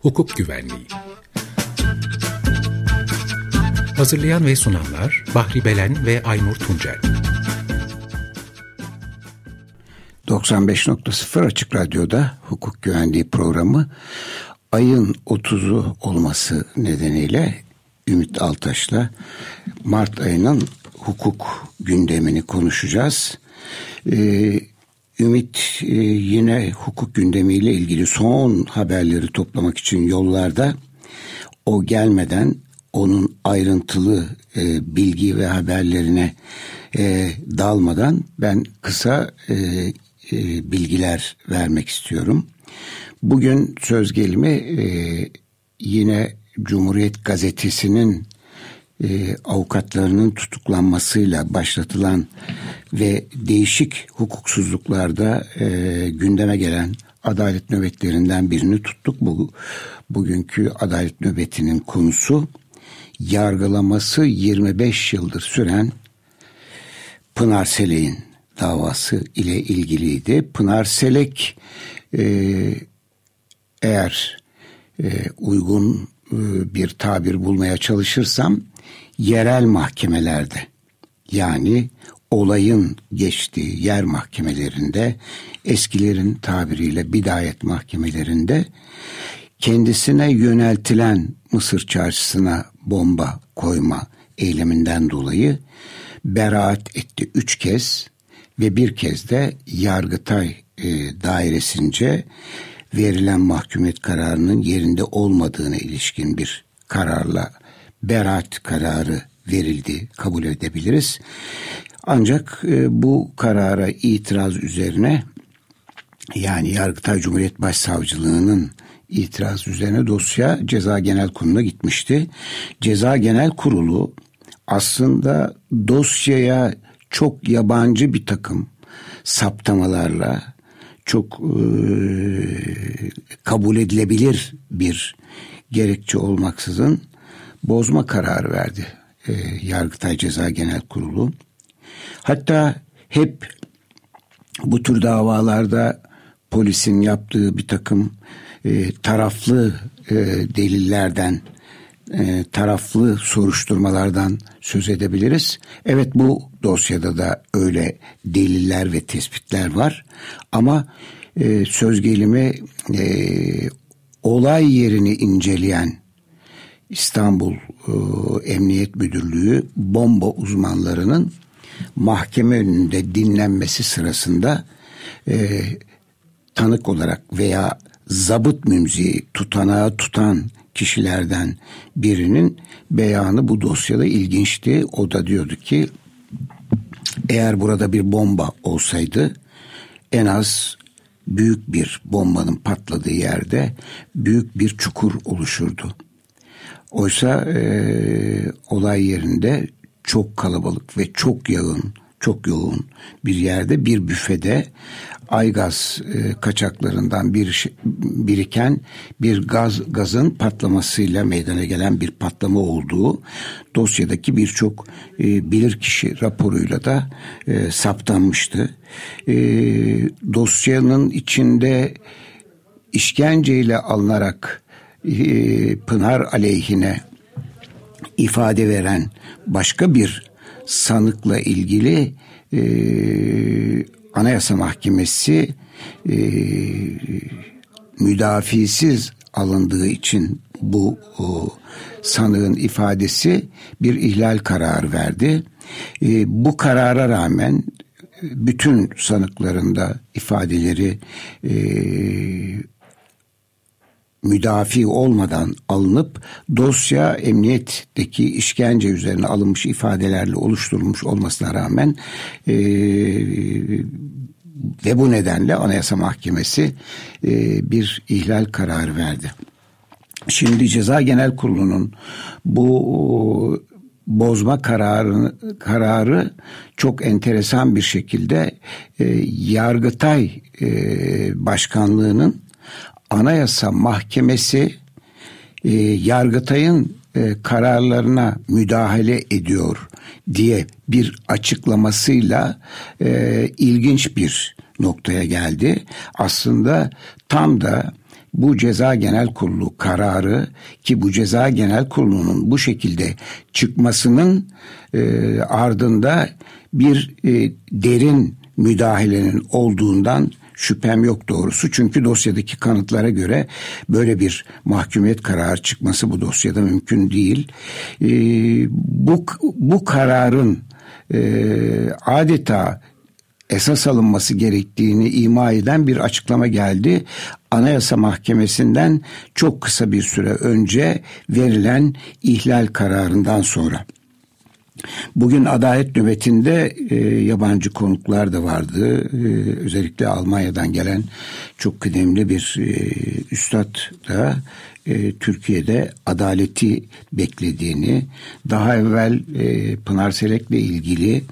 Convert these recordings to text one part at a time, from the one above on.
hukuk güvenliği. Hazırlayan ve sunanlar Bahri Belen ve Aynur Tuncel. 95.0 Açık Radyo'da hukuk güvenliği programı ayın 30'u olması nedeniyle Ümit Altaş'la Mart ayının hukuk gündemini konuşacağız. Ee, Ümit e, yine hukuk gündemiyle ilgili son haberleri toplamak için yollarda. O gelmeden onun ayrıntılı e, bilgi ve haberlerine e, dalmadan ben kısa bilgiler vermek istiyorum. Bugün söz gelimi yine Cumhuriyet Gazetesi'nin e, avukatlarının tutuklanmasıyla başlatılan ve değişik hukuksuzluklarda e, gündeme gelen adalet nöbetlerinden birini tuttuk. Bu bugünkü adalet nöbetinin konusu yargılaması 25 yıldır süren Pınar Selek'in davası ile ilgiliydi. Pınar Selek e, eğer e, uygun e, bir tabir bulmaya çalışırsam yerel mahkemelerde yani olayın geçtiği yer mahkemelerinde eskilerin tabiriyle bidayet mahkemelerinde kendisine yöneltilen Mısır çarşısına bomba koyma eyleminden dolayı beraat etti üç kez ve bir kez de Yargıtay e, dairesince verilen mahkumiyet kararının yerinde olmadığına ilişkin bir kararla beraat kararı verildi kabul edebiliriz. Ancak e, bu karara itiraz üzerine yani Yargıtay Cumhuriyet Başsavcılığı'nın itiraz üzerine dosya Ceza Genel Kurulu'na gitmişti. Ceza Genel Kurulu aslında dosyaya çok yabancı bir takım saptamalarla çok e, kabul edilebilir bir gerekçe olmaksızın bozma kararı verdi e, Yargıtay Ceza Genel Kurulu. Hatta hep bu tür davalarda polisin yaptığı bir takım e, taraflı e, delillerden, e, taraflı soruşturmalardan söz edebiliriz. Evet bu dosyada da öyle deliller ve tespitler var. Ama e, söz gelimi e, olay yerini inceleyen İstanbul e, Emniyet Müdürlüğü bomba uzmanlarının mahkeme önünde dinlenmesi sırasında e, tanık olarak veya zabıt mümziği tutanağı tutan kişilerden birinin beyanı bu dosyada ilginçti. O da diyordu ki eğer burada bir bomba olsaydı en az büyük bir bombanın patladığı yerde büyük bir çukur oluşurdu. Oysa e, olay yerinde çok kalabalık ve çok yağın, çok yoğun bir yerde bir büfede aygaz e, kaçaklarından bir biriken bir gaz gazın patlamasıyla meydana gelen bir patlama olduğu dosyadaki birçok e, bilirkişi raporuyla da e, saptanmıştı. E, dosyanın içinde işkenceyle alınarak e, Pınar aleyhine ifade veren başka bir sanıkla ilgili e, Anayasa Mahkemesi e, müdafisiz alındığı için bu o, sanığın ifadesi bir ihlal kararı verdi. E, bu karara rağmen bütün sanıklarında ifadeleri e, müdafi olmadan alınıp dosya emniyetteki işkence üzerine alınmış ifadelerle oluşturulmuş olmasına rağmen e, ve bu nedenle Anayasa Mahkemesi e, bir ihlal kararı verdi. Şimdi Ceza Genel Kurulu'nun bu bozma kararı, kararı çok enteresan bir şekilde e, Yargıtay e, Başkanlığı'nın Anayasa Mahkemesi e, Yargıtay'ın e, kararlarına müdahale ediyor diye bir açıklamasıyla e, ilginç bir noktaya geldi. Aslında tam da bu ceza genel kurulu kararı ki bu ceza genel kurulunun bu şekilde çıkmasının e, ardında bir e, derin müdahalenin olduğundan şüphem yok doğrusu. Çünkü dosyadaki kanıtlara göre böyle bir mahkumiyet kararı çıkması bu dosyada mümkün değil. E, bu, bu kararın e, adeta esas alınması gerektiğini ima eden bir açıklama geldi. Anayasa Mahkemesi'nden çok kısa bir süre önce verilen ihlal kararından sonra. Bugün adalet nöbetinde e, yabancı konuklar da vardı. E, özellikle Almanya'dan gelen çok kıdemli bir e, üstad da e, Türkiye'de adaleti beklediğini, daha evvel e, Pınar Selek'le ilgili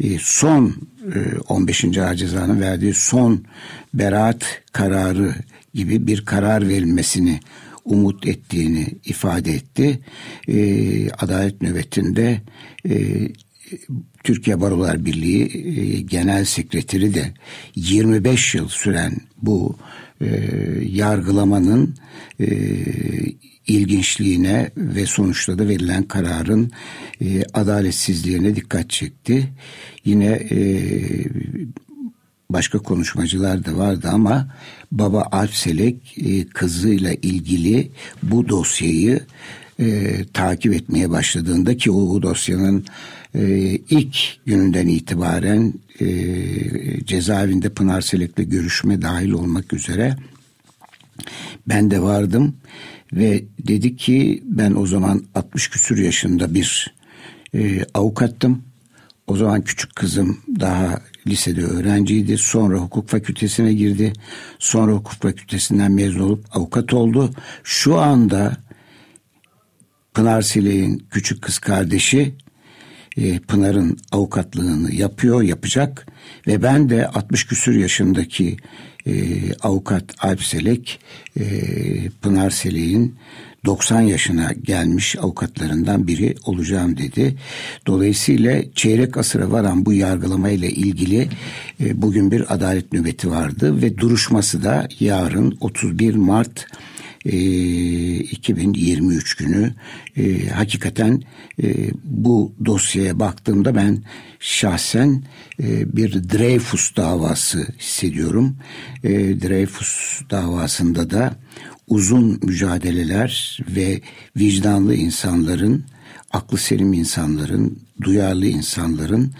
e, son e, 15. Ağır Ceza'nın verdiği son beraat kararı gibi bir karar verilmesini umut ettiğini ifade etti. E, Adalet nöbetinde Türkiye Barolar Birliği e, Genel Sekreteri de 25 yıl süren bu e, yargılamanın e, ilginçliğine ve sonuçta da verilen kararın adaletsizliğine dikkat çekti. Yine başka konuşmacılar da vardı ama baba Alp Selek kızıyla ilgili bu dosyayı e, takip etmeye başladığında ki o, dosyanın e, ilk gününden itibaren e, cezaevinde Pınar Selek'le görüşme dahil olmak üzere ben de vardım ve dedi ki ben o zaman 60 küsür yaşında bir e, avukattım. O zaman küçük kızım daha lisede öğrenciydi. Sonra hukuk fakültesine girdi. Sonra hukuk fakültesinden mezun olup avukat oldu. Şu anda Pınar Silek'in küçük kız kardeşi e, Pınar'ın avukatlığını yapıyor, yapacak ve ben de 60 küsür yaşındaki e, avukat Alp Selek e, Pınar Selek'in 90 yaşına gelmiş avukatlarından biri olacağım dedi. Dolayısıyla çeyrek asıra varan bu yargılamayla ilgili e, bugün bir adalet nöbeti vardı ve duruşması da yarın 31 Mart e, 2023 günü e, hakikaten e, bu dosyaya baktığımda ben şahsen e, bir Dreyfus davası hissediyorum. E, Dreyfus davasında da uzun mücadeleler ve vicdanlı insanların, aklı selim insanların, duyarlı insanların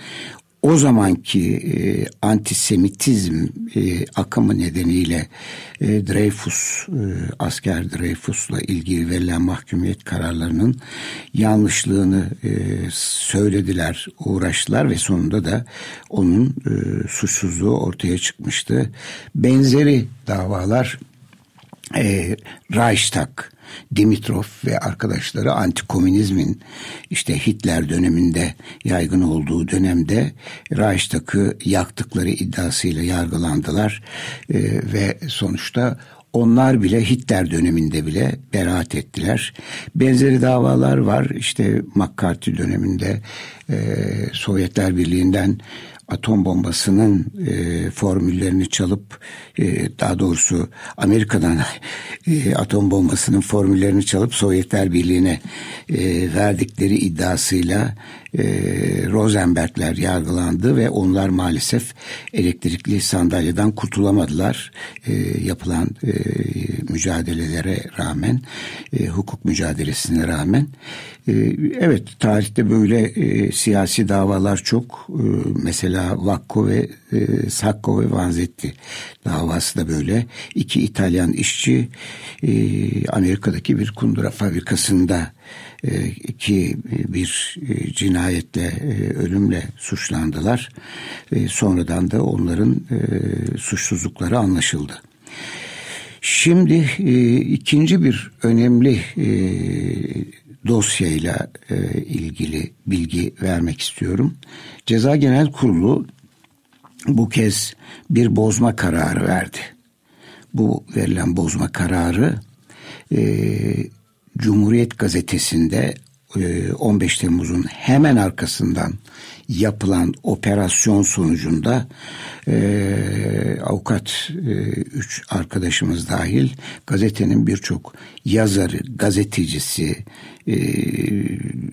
o zamanki e, antisemitizm e, akımı nedeniyle e, Dreyfus, e, asker Dreyfus'la ilgili verilen mahkumiyet kararlarının yanlışlığını e, söylediler, uğraştılar ve sonunda da onun e, suçsuzluğu ortaya çıkmıştı. Benzeri davalar e, Reichstag, Dimitrov ve arkadaşları antikomünizmin işte Hitler döneminde yaygın olduğu dönemde Reichstag'ı yaktıkları iddiasıyla yargılandılar e, ve sonuçta onlar bile Hitler döneminde bile beraat ettiler. Benzeri davalar var. İşte McCarthy döneminde e, Sovyetler Birliği'nden atom bombasının e, formüllerini çalıp e, daha doğrusu Amerika'dan e, atom bombasının formüllerini çalıp Sovyetler Birliği'ne e, verdikleri iddiasıyla e, Rosenbergler yargılandı ve onlar maalesef elektrikli sandalyeden kurtulamadılar e, yapılan e, mücadelelere rağmen e, hukuk mücadelesine rağmen evet tarihte böyle e, siyasi davalar çok e, mesela Vakko ve e, Sacco ve Vanzetti davası da böyle iki İtalyan işçi e, Amerika'daki bir kundura fabrikasında e, ki bir e, cinayetle, e, ölümle suçlandılar. Sonradan da onların suçsuzlukları anlaşıldı. Şimdi ikinci bir önemli dosyayla ilgili bilgi vermek istiyorum. Ceza Genel Kurulu bu kez bir bozma kararı verdi. Bu verilen bozma kararı Cumhuriyet Gazetesi'nde 15 Temmuz'un hemen arkasından yapılan operasyon sonucunda e, avukat e, üç arkadaşımız dahil gazetenin birçok yazarı, gazetecisi, e,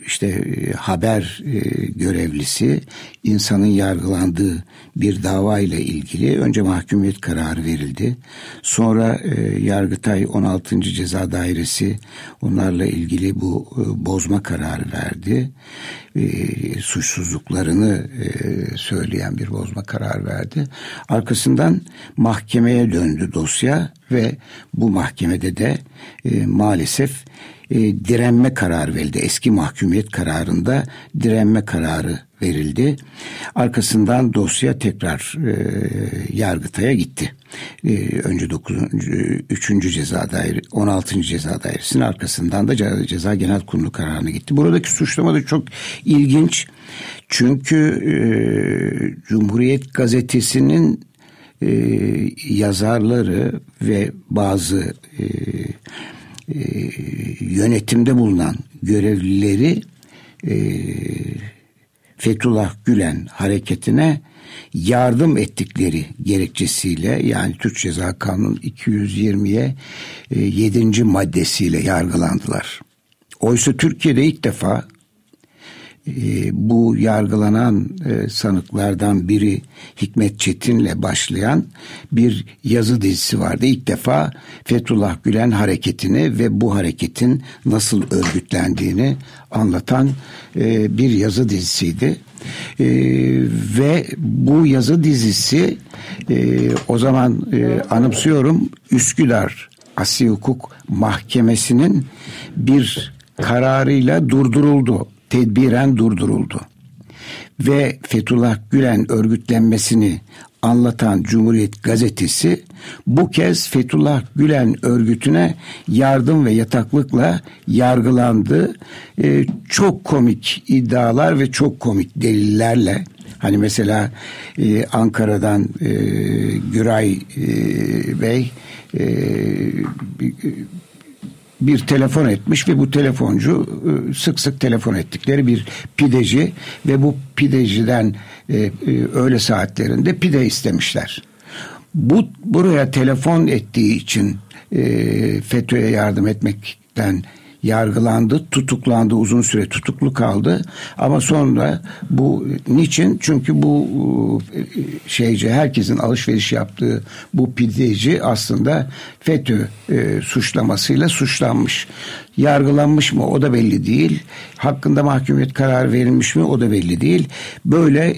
işte e, haber e, görevlisi insanın yargılandığı bir dava ile ilgili önce mahkumiyet kararı verildi. Sonra e, Yargıtay 16. Ceza Dairesi onlarla ilgili bu e, bozma kararı verdi. E, suçsuzluklarını e, söyleyen bir bozma kararı verdi. Arkasından mahkemeye döndü dosya ve bu mahkemede de e, maalesef e, direnme kararı verildi. Eski mahkumiyet kararında direnme kararı verildi. Arkasından dosya tekrar e, Yargıtay'a gitti. E, önce 9. 3. ceza daire 16. ceza dairesinin arkasından da ceza, ceza genel kurulu kararına gitti. Buradaki suçlama da çok ilginç. Çünkü e, Cumhuriyet gazetesinin e, yazarları ve bazı e, e, yönetimde bulunan görevlileri e, Fethullah Gülen hareketine yardım ettikleri gerekçesiyle yani Türk Ceza Kanunu 220'ye e, 7. maddesiyle yargılandılar. Oysa Türkiye'de ilk defa bu yargılanan e, sanıklardan biri Hikmet Çetin'le başlayan bir yazı dizisi vardı. İlk defa Fethullah Gülen hareketini ve bu hareketin nasıl örgütlendiğini anlatan e, bir yazı dizisiydi. E, ve bu yazı dizisi o zaman e, anımsıyorum Üsküdar Asya Hukuk Mahkemesi'nin bir kararıyla durduruldu tedbiren durduruldu. Ve Fethullah Gülen örgütlenmesini anlatan Cumhuriyet Gazetesi bu kez Fethullah Gülen örgütüne yardım ve yataklıkla yargılandı. Ee, çok komik iddialar ve çok komik delillerle Hani mesela e, Ankara'dan e, Güray e, Bey e, bir telefon etmiş ve bu telefoncu e, sık sık telefon ettikleri bir pideci ve bu pideciden e, e, öğle saatlerinde pide istemişler. Bu buraya telefon ettiği için FETÖ'ye yardım etmekten yargılandı, tutuklandı, uzun süre tutuklu kaldı. Ama sonra bu niçin? Çünkü bu e, şeyci herkesin alışveriş yaptığı bu pideci aslında FETÖ e, suçlamasıyla suçlanmış. Yargılanmış mı o da belli değil. Hakkında mahkumiyet kararı verilmiş mi o da belli değil. Böyle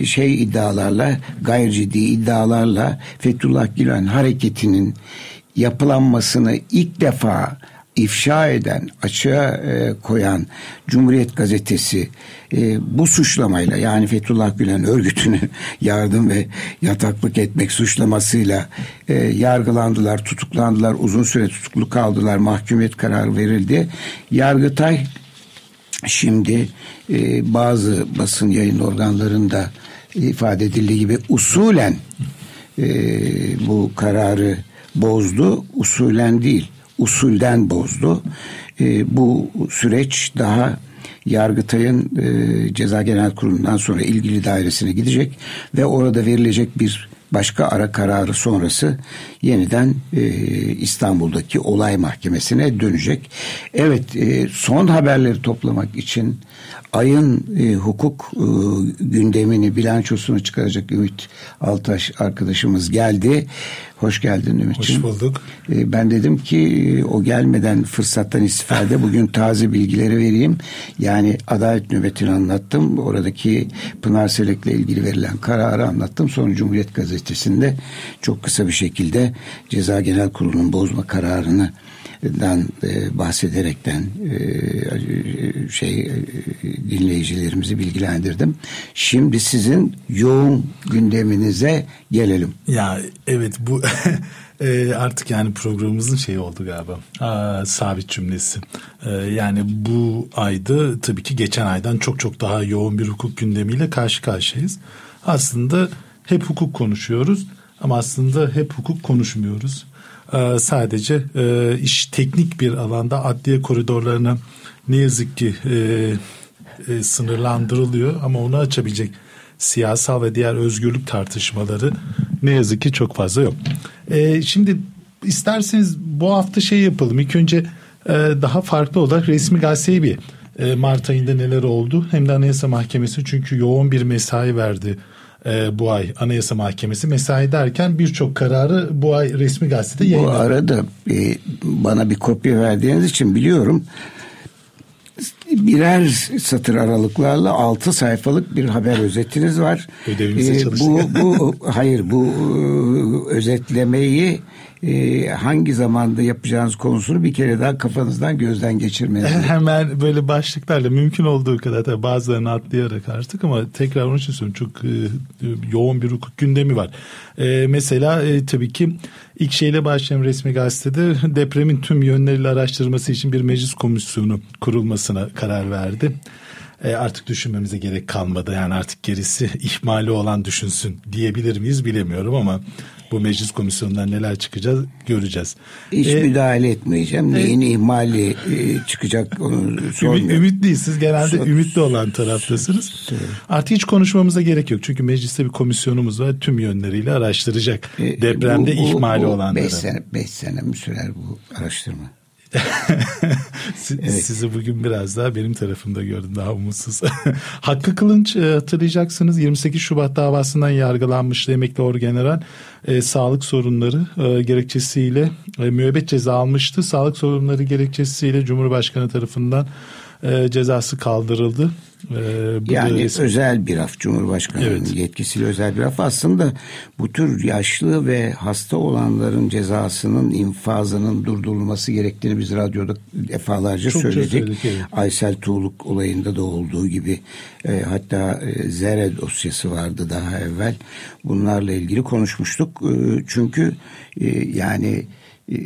e, şey iddialarla, gayri ciddi iddialarla Fethullah Gülen hareketinin yapılanmasını ilk defa ifşa eden, açığa e, koyan Cumhuriyet Gazetesi e, bu suçlamayla yani Fethullah Gülen örgütünü yardım ve yataklık etmek suçlamasıyla e, yargılandılar, tutuklandılar, uzun süre tutuklu kaldılar, mahkumiyet kararı verildi. Yargıtay şimdi e, bazı basın yayın organlarında ifade edildiği gibi usulen e, bu kararı bozdu, usulen değil usulden bozdu. E, bu süreç daha Yargıtay'ın e, Ceza Genel Kurulu'ndan sonra ilgili dairesine gidecek ve orada verilecek bir başka ara kararı sonrası yeniden e, İstanbul'daki olay mahkemesine dönecek. Evet e, son haberleri toplamak için ayın e, hukuk e, gündemini bilançosunu çıkaracak Ümit Altaş arkadaşımız geldi. Hoş geldin Ümit'ciğim. Hoş bulduk. E, ben dedim ki e, o gelmeden fırsattan istifade bugün taze bilgileri vereyim. Yani adalet nöbetini anlattım. Oradaki Pınar Selek'le ilgili verilen kararı anlattım. Sonra Cumhuriyet Gazetesi'nde çok kısa bir şekilde Ceza Genel Kurulu'nun bozma kararını dan e, bahsederekten e, şey e, dinleyicilerimizi bilgilendirdim. Şimdi sizin yoğun gündeminize gelelim. Ya evet bu e, artık yani programımızın şeyi oldu galiba. Sabit cümlesi. Yani bu ayda tabii ki geçen aydan çok çok daha yoğun bir hukuk gündemiyle karşı karşıyayız. Aslında hep hukuk konuşuyoruz ama aslında hep hukuk konuşmuyoruz. Ee, sadece e, iş teknik bir alanda adliye koridorlarını ne yazık ki e, e, sınırlandırılıyor ama onu açabilecek siyasal ve diğer özgürlük tartışmaları ne yazık ki çok fazla yok. E, şimdi isterseniz bu hafta şey yapalım. İlk önce e, daha farklı olarak resmi gazeteyi bir e, Mart ayında neler oldu hem de Anayasa Mahkemesi çünkü yoğun bir mesai verdi e, bu ay Anayasa Mahkemesi mesai derken birçok kararı bu ay resmi gazetede yayınladı. Bu arada e, bana bir kopya verdiğiniz için biliyorum birer satır aralıklarla altı sayfalık bir haber özetiniz var. Ödevimize ee, bu, bu hayır bu e, özetlemeyi e, hangi zamanda yapacağınız konusunu bir kere daha kafanızdan gözden geçirmeniz. Hemen böyle başlıklarla mümkün olduğu kadar tabii bazılarını atlayarak artık ama tekrar onun için söylüyorum çok e, yoğun bir hukuk gündemi var. E, mesela e, tabii ki ilk şeyle başlayan resmi gazetede depremin tüm yönleriyle araştırması için bir meclis komisyonu kurulmasına karar verdi e, artık düşünmemize gerek kalmadı. Yani artık gerisi ihmali olan düşünsün diyebilir miyiz bilemiyorum ama bu meclis komisyonundan neler çıkacağız göreceğiz. Hiç ee, müdahale etmeyeceğim. Neyin e, ihmali e, çıkacak onu sormuyorum. Ümitliyiz. Siz genelde Sor, ümitli olan taraftasınız. Sor. Artık hiç konuşmamıza gerek yok. Çünkü mecliste bir komisyonumuz var. Tüm yönleriyle araştıracak. E, Depremde bu, bu, ihmali bu, olanları. Beş sene, beş sene mi sürer bu araştırma? evet. Sizi bugün biraz daha benim tarafımda gördüm daha umutsuz. Hakkı Kılınç e, hatırlayacaksınız 28 Şubat davasından yargılanmıştı emekli orgeneral e, sağlık sorunları e, gerekçesiyle e, müebbet ceza almıştı. Sağlık sorunları gerekçesiyle Cumhurbaşkanı tarafından e, cezası kaldırıldı. E, yani resmi... özel bir af Cumhurbaşkanı'nın evet. yetkisiyle özel bir af aslında bu tür yaşlı ve hasta olanların cezasının infazının durdurulması gerektiğini biz radyoda defalarca Çok söyledik. söyledik evet. Aysel Tuğluk olayında da olduğu gibi e, hatta e, Zere dosyası vardı daha evvel bunlarla ilgili konuşmuştuk. E, çünkü e, yani e,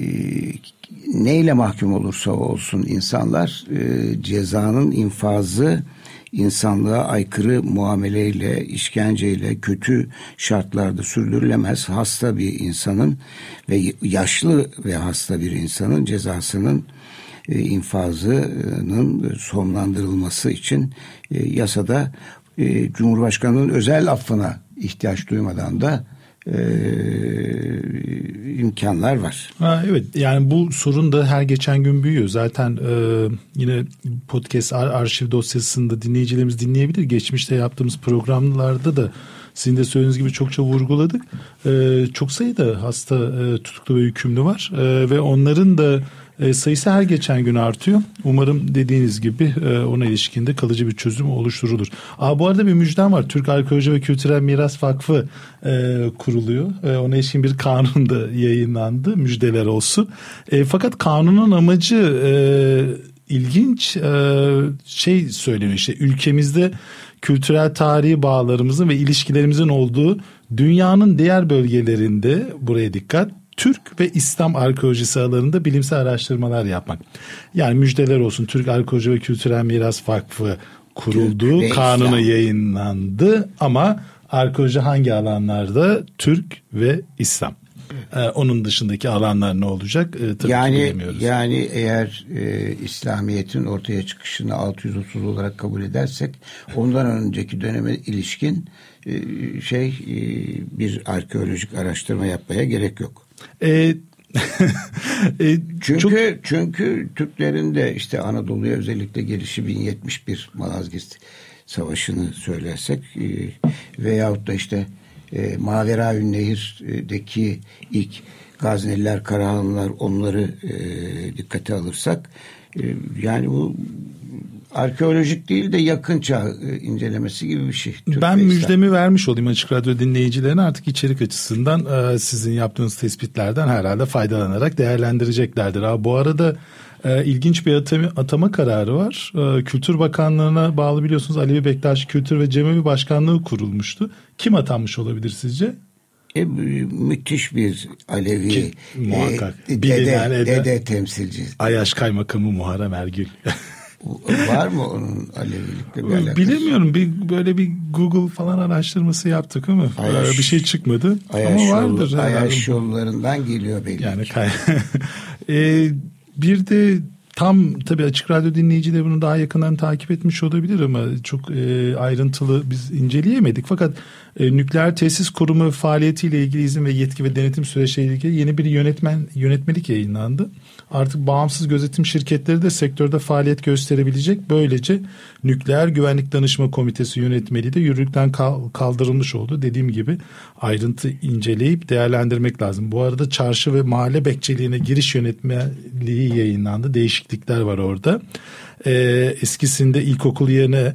neyle mahkum olursa olsun insanlar e, cezanın infazı insanlığa aykırı muameleyle, işkenceyle, kötü şartlarda sürdürülemez. Hasta bir insanın ve yaşlı ve hasta bir insanın cezasının e, infazının sonlandırılması için e, yasada e, Cumhurbaşkanı'nın özel affına ihtiyaç duymadan da e, imkanlar var. Ha, evet yani bu sorun da her geçen gün büyüyor. Zaten e, yine podcast ar- arşiv dosyasında dinleyicilerimiz dinleyebilir. Geçmişte yaptığımız programlarda da sizin de söylediğiniz gibi çokça vurguladık. E, çok sayıda hasta e, tutuklu ve hükümlü var e, ve onların da e, sayısı her geçen gün artıyor. Umarım dediğiniz gibi e, ona ilişkinde kalıcı bir çözüm oluşturulur. Aa, bu arada bir müjdem var. Türk Arkeoloji ve Kültürel Miras Vakfı e, kuruluyor. E, ona ilişkin bir kanun da yayınlandı. Müjdeler olsun. E, fakat kanunun amacı e, ilginç e, şey söyleniyor işte ülkemizde kültürel tarihi bağlarımızın ve ilişkilerimizin olduğu dünyanın diğer bölgelerinde buraya dikkat Türk ve İslam arkeolojisi alanında bilimsel araştırmalar yapmak. Yani müjdeler olsun Türk Arkeoloji ve Kültürel Miras Vakfı kuruldu, Türk kanunu İslam. yayınlandı ama arkeoloji hangi alanlarda? Türk ve İslam. Ee, onun dışındaki alanlar ne olacak? Ee, tabii yani bilemiyoruz. yani eğer e, İslamiyet'in ortaya çıkışını 630 olarak kabul edersek ondan önceki döneme ilişkin e, şey e, bir arkeolojik araştırma yapmaya gerek yok. E, e, çünkü çok... çünkü Türklerin de işte Anadolu'ya özellikle gelişi 1071 Malazgirt Savaşı'nı söylersek e, veyahut da işte e, Maveraün Nehir'deki ilk Gazneliler, Karahanlılar onları e, dikkate alırsak e, yani bu arkeolojik değil de yakın çağ e, incelemesi gibi bir şey. Türk ben müjdemi vermiş olayım açık radyo dinleyicilerine artık içerik açısından e, sizin yaptığınız tespitlerden herhalde faydalanarak değerlendireceklerdir. Ha, bu arada e, ilginç bir atama, atama kararı var. Kültür Bakanlığı'na bağlı biliyorsunuz Alevi Bektaşi Kültür ve Cemevi Başkanlığı kurulmuştu. Kim atanmış olabilir sizce? E, müthiş bir Alevi Ki, muhakkak. E, dede, dede temsilci. Ayaş Kaymakamı Muharrem Ergül. Var mı onun Alevilikle bir alakası? Bilemiyorum. Bir, böyle bir Google falan araştırması yaptık ama Ayaş, bir şey çıkmadı. Ayaş ama vardır. Yol, Ayaş yollarından geliyor belli. Yani kay- e, bir de tam tabii Açık Radyo dinleyicileri bunu daha yakından takip etmiş olabilir ama çok e, ayrıntılı biz inceleyemedik. Fakat e, nükleer tesis kurumu faaliyetiyle ilgili izin ve yetki ve denetim süreçleriyle ilgili yeni bir yönetmen yönetmelik yayınlandı. Artık bağımsız gözetim şirketleri de sektörde faaliyet gösterebilecek. Böylece Nükleer Güvenlik Danışma Komitesi yönetmeliği de yürürlükten kaldırılmış oldu. Dediğim gibi ayrıntı inceleyip değerlendirmek lazım. Bu arada çarşı ve mahalle bekçiliğine giriş yönetmeliği yayınlandı. Değişiklikler var orada. Ee, eskisinde ilkokul yerine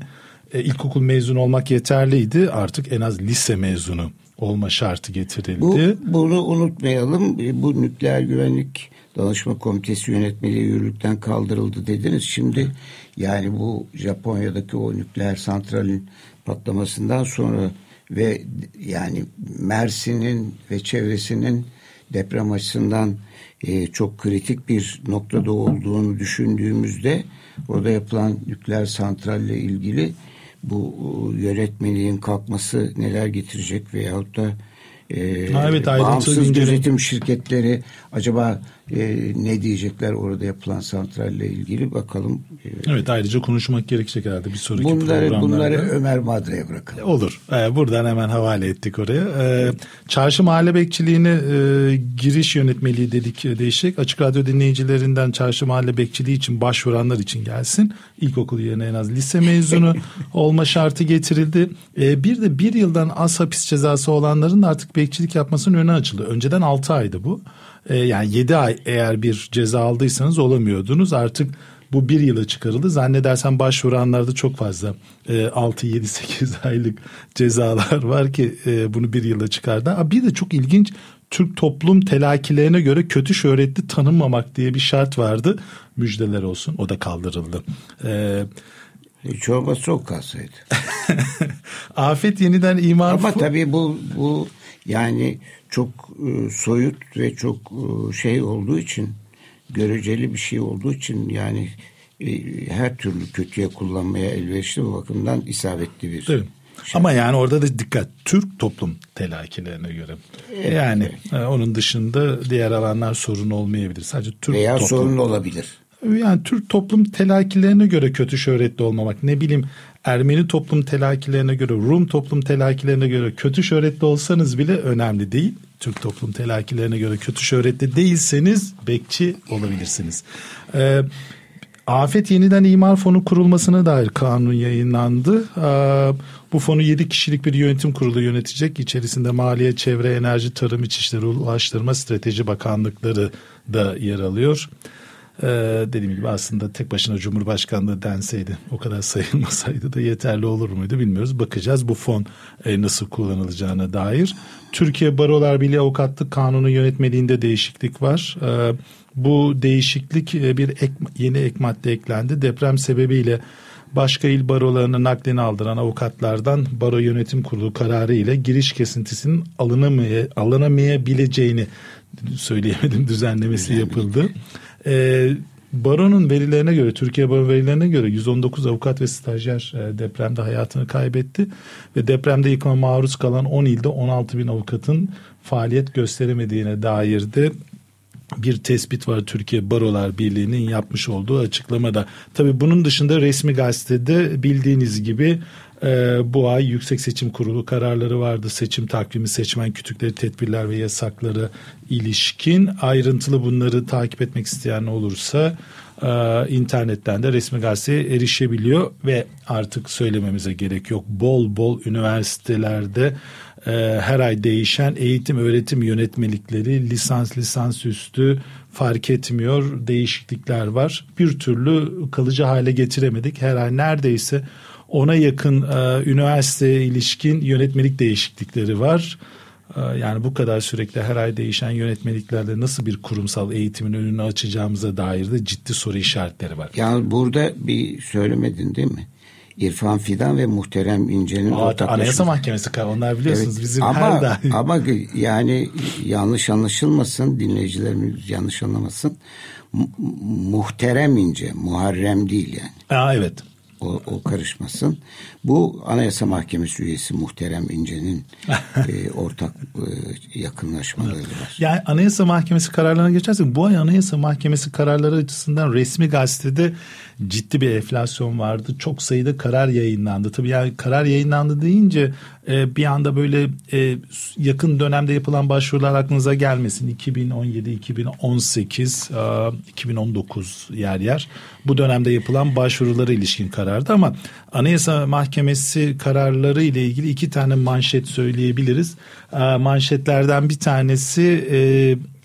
e, ilkokul mezunu olmak yeterliydi. Artık en az lise mezunu olma şartı getirildi. Bu, bunu unutmayalım. Bu nükleer güvenlik danışma komitesi yönetmeliği yürürlükten kaldırıldı dediniz. Şimdi yani bu Japonya'daki o nükleer santralin patlamasından sonra ve yani Mersin'in ve çevresinin deprem açısından e, çok kritik bir noktada olduğunu düşündüğümüzde orada yapılan nükleer santralle ilgili bu yönetmeliğin kalkması neler getirecek veyahut da e, ha, evet, bağımsız gözetim şirketleri acaba e, ne diyecekler orada yapılan santralle ilgili bakalım. E, evet ayrıca konuşmak gerekecek herhalde bir sonraki bunları, programlarda. Bunları Ömer Madra'ya bırakalım. Olur. Ee, buradan hemen havale ettik oraya. Ee, çarşı mahalle bekçiliğine e, giriş yönetmeliği dedik e, değişik. Açık Radyo dinleyicilerinden çarşı mahalle bekçiliği için başvuranlar için gelsin. İlkokul yerine en az lise mezunu olma şartı getirildi. Ee, bir de bir yıldan az hapis cezası olanların artık bekçilik yapmasının önü açıldı. Önceden 6 aydı bu. E, yani 7 ay eğer bir ceza aldıysanız olamıyordunuz. Artık bu bir yıla çıkarıldı. Zannedersem başvuranlarda çok fazla e, 6, 7, 8 aylık cezalar var ki e, bunu bir yıla çıkardı. Bir de çok ilginç Türk toplum telakilerine göre kötü şöhretli tanınmamak diye bir şart vardı. Müjdeler olsun o da kaldırıldı. Ee, Hiç olmazsa çok kalsaydı. Afet yeniden imar... Ama tabii bu, bu yani çok e, soyut ve çok e, şey olduğu için göreceli bir şey olduğu için yani e, her türlü kötüye kullanmaya elverişli bu bakımdan isabetli bir. Şey. Ama yani orada da dikkat Türk toplum telakilerine göre. Evet, yani evet. onun dışında diğer alanlar sorun olmayabilir. Sadece Türk Veya toplum. sorun olabilir. Yani Türk toplum telakilerine göre kötü şöhretli olmamak. Ne bileyim Ermeni toplum telakilerine göre, Rum toplum telakilerine göre kötü şöhretli olsanız bile önemli değil. Türk toplum telakilerine göre kötü şöhretli değilseniz bekçi olabilirsiniz. Ee, Afet Yeniden İmar Fonu kurulmasına dair kanun yayınlandı. Ee, bu fonu 7 kişilik bir yönetim kurulu yönetecek. İçerisinde Maliye, Çevre, Enerji, Tarım, İçişleri, Ulaştırma, Strateji Bakanlıkları da yer alıyor. Ee, dediğim gibi aslında tek başına Cumhurbaşkanlığı denseydi o kadar sayılmasaydı da yeterli olur muydu bilmiyoruz. Bakacağız bu fon e, nasıl kullanılacağına dair. Türkiye Barolar Birliği Avukatlık Kanunu yönetmeliğinde değişiklik var. Ee, bu değişiklik e, bir ek, yeni ek madde eklendi. Deprem sebebiyle başka il barolarına naklini aldıran avukatlardan baro yönetim kurulu kararı ile giriş kesintisinin alınamaya, alınamayabileceğini söyleyemedim düzenlemesi yapıldı. E, Baro'nun verilerine göre, Türkiye Baro verilerine göre 119 avukat ve stajyer e, depremde hayatını kaybetti. Ve depremde yıkıma maruz kalan 10 ilde 16 bin avukatın faaliyet gösteremediğine dair de bir tespit var Türkiye Barolar Birliği'nin yapmış olduğu açıklamada. Tabii bunun dışında resmi gazetede bildiğiniz gibi e, bu ay Yüksek Seçim Kurulu kararları vardı. Seçim takvimi, seçmen kütükleri, tedbirler ve yasakları ilişkin ayrıntılı bunları takip etmek isteyen olursa e, internetten de resmi gazeteye erişebiliyor ve artık söylememize gerek yok. Bol bol üniversitelerde e, her ay değişen eğitim öğretim yönetmelikleri lisans lisans üstü fark etmiyor değişiklikler var. Bir türlü kalıcı hale getiremedik. Her ay neredeyse ona yakın e, üniversiteye ilişkin yönetmelik değişiklikleri var. E, yani bu kadar sürekli her ay değişen yönetmeliklerde nasıl bir kurumsal eğitimin önünü açacağımıza dair de ciddi soru işaretleri var. Yani burada bir söylemedin değil mi? İrfan Fidan ve Muhterem İnce'nin ortaklaşması. Anayasa Mahkemesi onlar biliyorsunuz evet, bizim ama, her daim. Ama yani yanlış anlaşılmasın dinleyicilerimiz yanlış anlamasın. Muhterem İnce Muharrem değil yani. Aa, evet o, o karışmasın. Bu Anayasa Mahkemesi üyesi Muhterem İnce'nin e, ortak e, yakınlaşmaları var. Yani Anayasa Mahkemesi kararlarına geçersek bu ay Anayasa Mahkemesi kararları açısından resmi gazetede ciddi bir enflasyon vardı. Çok sayıda karar yayınlandı. Tabii yani karar yayınlandı deyince e, bir anda böyle e, yakın dönemde yapılan başvurular aklınıza gelmesin. 2017, 2018, e, 2019 yer yer bu dönemde yapılan başvurulara ilişkin karardı ama Anayasa Mahkemesi kararları ile ilgili iki tane manşet söyleyebiliriz. E, manşetlerden bir tanesi e,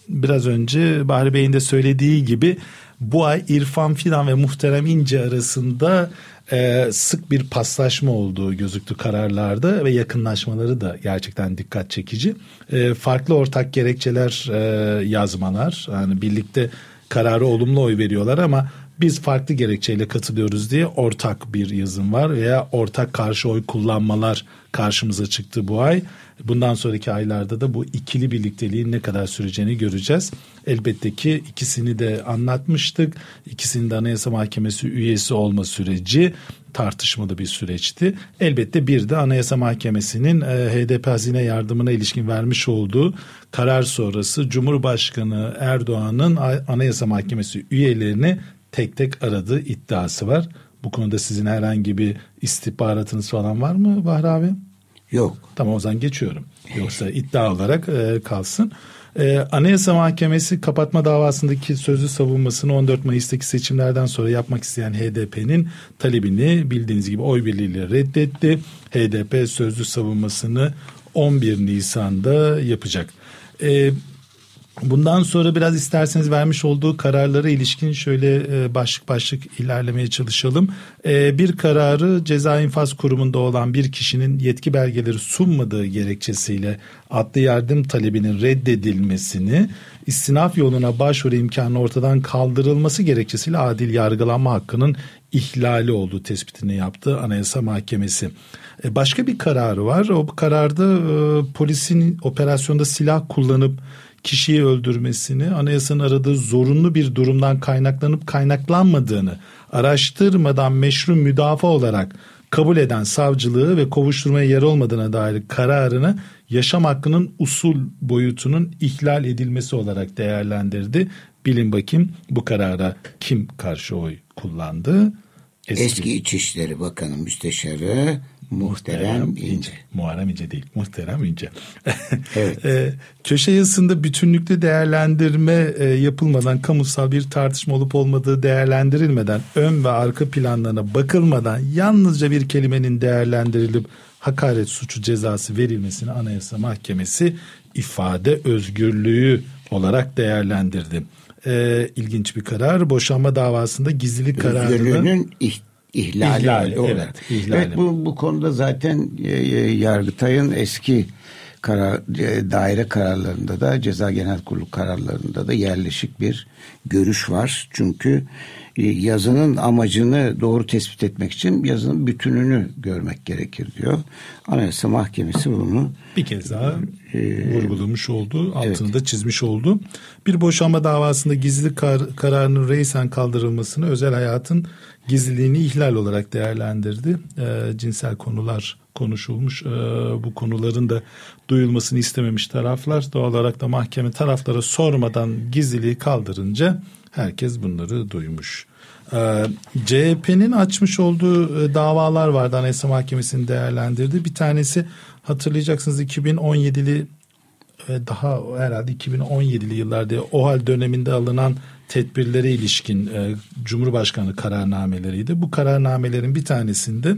biraz önce Bahri Bey'in de söylediği gibi bu ay İrfan Fidan ve Muhterem İnce arasında e, sık bir paslaşma olduğu gözüktü kararlarda ve yakınlaşmaları da gerçekten dikkat çekici. E, farklı ortak gerekçeler e, yazmalar yani birlikte kararı olumlu oy veriyorlar ama biz farklı gerekçeyle katılıyoruz diye ortak bir yazım var veya ortak karşı oy kullanmalar karşımıza çıktı bu ay. Bundan sonraki aylarda da bu ikili birlikteliğin ne kadar süreceğini göreceğiz. Elbette ki ikisini de anlatmıştık. İkisinin de Anayasa Mahkemesi üyesi olma süreci tartışmalı bir süreçti. Elbette bir de Anayasa Mahkemesi'nin e, HDP hazine yardımına ilişkin vermiş olduğu karar sonrası Cumhurbaşkanı Erdoğan'ın Anayasa Mahkemesi üyelerini tek tek aradığı iddiası var. Bu konuda sizin herhangi bir istihbaratınız falan var mı Bahri abi? Yok. Tamam o zaman geçiyorum. Yoksa iddia olarak e, kalsın. E, Anayasa Mahkemesi kapatma davasındaki sözlü savunmasını 14 Mayıs'taki seçimlerden sonra yapmak isteyen HDP'nin talebini bildiğiniz gibi oy birliğiyle reddetti. HDP sözlü savunmasını 11 Nisan'da yapacak. E, Bundan sonra biraz isterseniz vermiş olduğu kararlara ilişkin şöyle e, başlık başlık ilerlemeye çalışalım. E, bir kararı ceza infaz kurumunda olan bir kişinin yetki belgeleri sunmadığı gerekçesiyle adli yardım talebinin reddedilmesini istinaf yoluna başvuru imkanı ortadan kaldırılması gerekçesiyle adil yargılanma hakkının ihlali olduğu tespitini yaptı Anayasa Mahkemesi. E, başka bir kararı var. O kararda polisin operasyonda silah kullanıp kişiyi öldürmesini anayasanın aradığı zorunlu bir durumdan kaynaklanıp kaynaklanmadığını araştırmadan meşru müdafaa olarak kabul eden savcılığı ve kovuşturmaya yer olmadığına dair kararını yaşam hakkının usul boyutunun ihlal edilmesi olarak değerlendirdi. Bilin bakayım bu karara kim karşı oy kullandı? Eski, Eski İçişleri Bakanı Müsteşarı Muhterem İnce. Muharrem İnce değil, Muhterem İnce. evet. e, köşe yazısında bütünlüklü değerlendirme e, yapılmadan, kamusal bir tartışma olup olmadığı değerlendirilmeden, ön ve arka planlarına bakılmadan yalnızca bir kelimenin değerlendirilip hakaret suçu cezası verilmesini Anayasa Mahkemesi ifade özgürlüğü olarak değerlendirdi. E, ilginç bir karar. Boşanma davasında gizlilik kararının... İhlali, ihlali olarak. Evet, ihlali. evet bu, bu konuda zaten e, e, Yargıtay'ın eski karar, e, daire kararlarında da ceza genel kurulu kararlarında da yerleşik bir görüş var. Çünkü yazının amacını doğru tespit etmek için yazının bütününü görmek gerekir diyor. Anayasa Mahkemesi bunu bir kez daha e, vurgulamış oldu, altını evet. da çizmiş oldu. Bir boşanma davasında gizli kar, kararının reisen kaldırılmasını özel hayatın gizliliğini ihlal olarak değerlendirdi. E, cinsel konular konuşulmuş. E, bu konuların da duyulmasını istememiş taraflar doğal olarak da mahkeme taraflara sormadan gizliliği kaldırınca herkes bunları duymuş. Ee, CHP'nin açmış olduğu e, davalar vardı Anayasa Mahkemesi'nin değerlendirdiği. Bir tanesi hatırlayacaksınız 2017'li e, daha herhalde 2017'li yıllarda OHAL döneminde alınan tedbirlere ilişkin e, Cumhurbaşkanı kararnameleriydi. Bu kararnamelerin bir tanesinde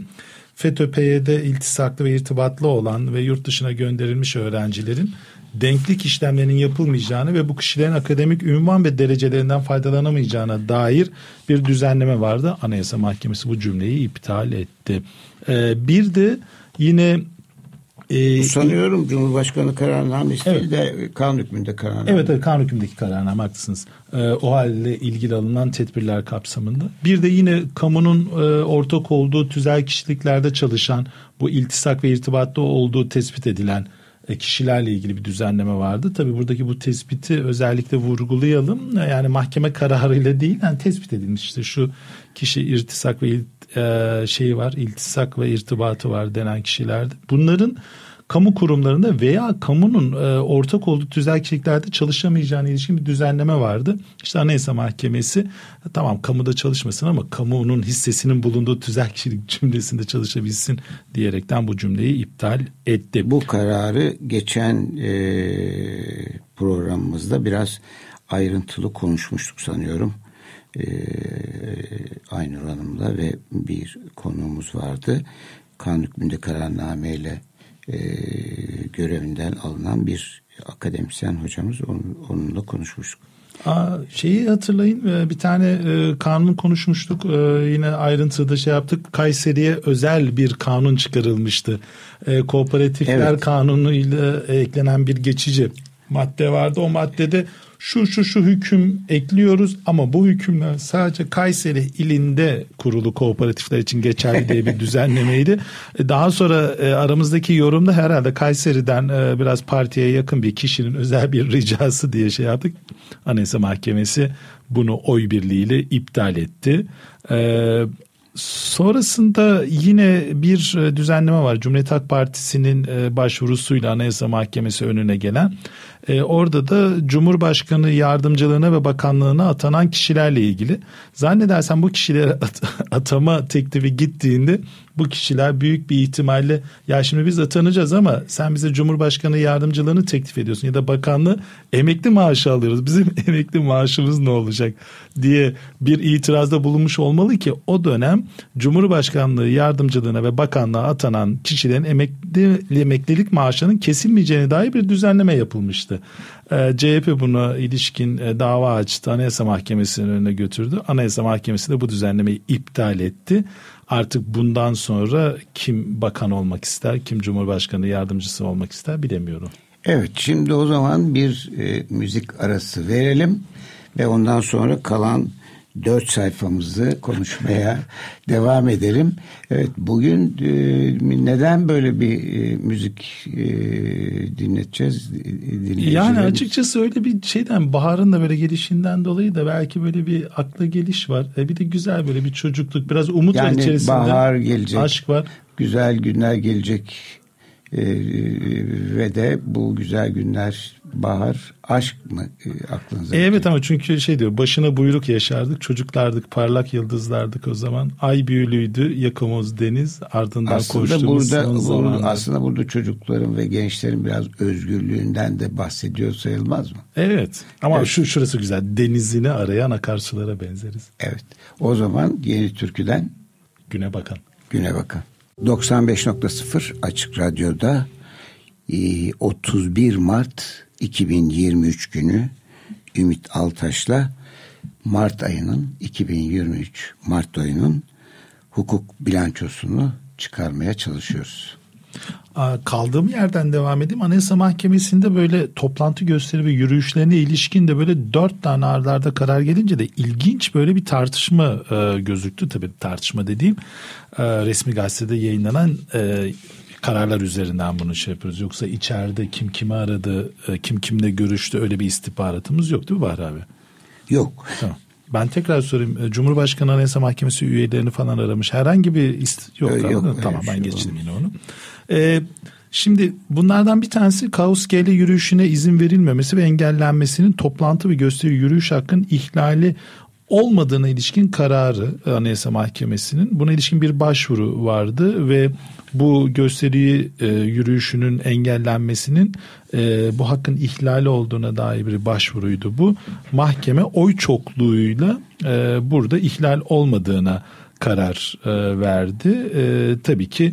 FETÖ-PYD iltisaklı ve irtibatlı olan ve yurt dışına gönderilmiş öğrencilerin denklik işlemlerinin yapılmayacağını ve bu kişilerin akademik ünvan ve derecelerinden faydalanamayacağına dair bir düzenleme vardı. Anayasa Mahkemesi bu cümleyi iptal etti. Ee, bir de yine ee, sanıyorum Cumhurbaşkanı kararnamesi evet. de kanun hükmünde kararname. Evet, evet kanun hükmündeki kararname haklısınız. Ee, o halde ilgili alınan tedbirler kapsamında. Bir de yine kamunun e, ortak olduğu tüzel kişiliklerde çalışan bu iltisak ve irtibatta olduğu tespit edilen kişilerle ilgili bir düzenleme vardı. Tabii buradaki bu tespiti özellikle vurgulayalım. Yani mahkeme kararıyla değil yani tespit edilmiş işte şu kişi irtisak ve e, şeyi var, iltisak ve irtibatı var denen kişilerde. Bunların kamu kurumlarında veya kamunun e, ortak olduğu tüzel kişiliklerde çalışamayacağına ilişkin bir düzenleme vardı. İşte Anayasa Mahkemesi tamam kamuda çalışmasın ama kamunun hissesinin bulunduğu tüzel kişilik cümlesinde çalışabilsin diyerekten bu cümleyi iptal etti. Bu kararı geçen e, programımızda biraz ayrıntılı konuşmuştuk sanıyorum. E, Aynur Hanım'la ve bir konuğumuz vardı. Kanun hükmünde kararnameyle e, görevinden alınan bir akademisyen hocamız onun, onunla konuşmuştuk. Aa, şeyi hatırlayın e, bir tane e, kanun konuşmuştuk e, yine ayrıntıda şey yaptık Kayseri'ye özel bir kanun çıkarılmıştı e, kooperatifler evet. kanunuyla eklenen bir geçici madde vardı o maddede şu şu şu hüküm ekliyoruz ama bu hükümler sadece Kayseri ilinde kurulu kooperatifler için geçerli diye bir düzenlemeydi. E, daha sonra e, aramızdaki yorumda herhalde Kayseri'den e, biraz partiye yakın bir kişinin özel bir ricası diye şey yaptık. Anayasa Mahkemesi bunu oy birliğiyle iptal etti. Sonrasında yine bir düzenleme var. Cumhuriyet Halk Partisi'nin başvurusuyla Anayasa Mahkemesi önüne gelen e, orada da Cumhurbaşkanı yardımcılığına ve bakanlığına atanan kişilerle ilgili. Zannedersen bu kişilere at- atama teklifi gittiğinde bu kişiler büyük bir ihtimalle ya şimdi biz atanacağız ama sen bize Cumhurbaşkanı yardımcılığını teklif ediyorsun ya da bakanlığı emekli maaşı alıyoruz. Bizim emekli maaşımız ne olacak diye bir itirazda bulunmuş olmalı ki o dönem Cumhurbaşkanlığı yardımcılığına ve bakanlığa atanan kişilerin emekli, emeklilik maaşının kesilmeyeceğine dair bir düzenleme yapılmıştı. Ee, CHP buna ilişkin e, dava açtı. Anayasa Mahkemesi'nin önüne götürdü. Anayasa Mahkemesi de bu düzenlemeyi iptal etti artık bundan sonra kim bakan olmak ister, kim cumhurbaşkanı yardımcısı olmak ister bilemiyorum. Evet şimdi o zaman bir e, müzik arası verelim ve ondan sonra kalan dört sayfamızı konuşmaya devam edelim. Evet bugün e, neden böyle bir e, müzik e, dinleteceğiz? Yani açıkçası öyle bir şeyden Bahar'ın da böyle gelişinden dolayı da belki böyle bir akla geliş var. E, bir de güzel böyle bir çocukluk biraz umut yani içerisinde. Bahar gelecek. Aşk var. Güzel günler gelecek e, ve de bu güzel günler bahar aşk mı e, aklınıza? Evet ama çünkü şey diyor başına buyruk yaşardık çocuklardık parlak yıldızlardık o zaman ay büyülüydü yakamoz deniz ardından aslında koştuğumuz burada, son burada, Aslında burada çocukların ve gençlerin biraz özgürlüğünden de bahsediyor sayılmaz mı? Evet ama evet. şu şurası güzel denizini arayan akarsulara benzeriz. Evet o zaman yeni türküden Güne Bakan. Güne Bakan. 95.0 Açık Radyo'da 31 e, Mart 2023 günü Ümit Altaş'la Mart ayının 2023 Mart ayının hukuk bilançosunu çıkarmaya çalışıyoruz. Kaldığım yerden devam edeyim. Anayasa Mahkemesi'nde böyle toplantı gösteri ve yürüyüşlerine ilişkin de böyle dört tane ardarda karar gelince de ilginç böyle bir tartışma e, gözüktü. Tabii tartışma dediğim e, resmi gazetede yayınlanan e, kararlar üzerinden bunu şey yapıyoruz. Yoksa içeride kim kimi aradı, e, kim kimle görüştü öyle bir istihbaratımız yok değil mi Bahri abi? Yok. Tamam. Ben tekrar sorayım. E, Cumhurbaşkanı Anayasa Mahkemesi üyelerini falan aramış. Herhangi bir ist yok. yok, yok tamam ben geçtim yine onu. Ee, Şimdi bunlardan bir tanesi Kaos GL yürüyüşüne izin verilmemesi ve engellenmesinin toplantı ve gösteri yürüyüş hakkının ihlali olmadığına ilişkin kararı Anayasa Mahkemesi'nin buna ilişkin bir başvuru vardı ve bu gösteri e, yürüyüşünün engellenmesinin e, bu hakkın ihlali olduğuna dair bir başvuruydu bu. Mahkeme oy çokluğuyla e, burada ihlal olmadığına karar e, verdi. E, tabii ki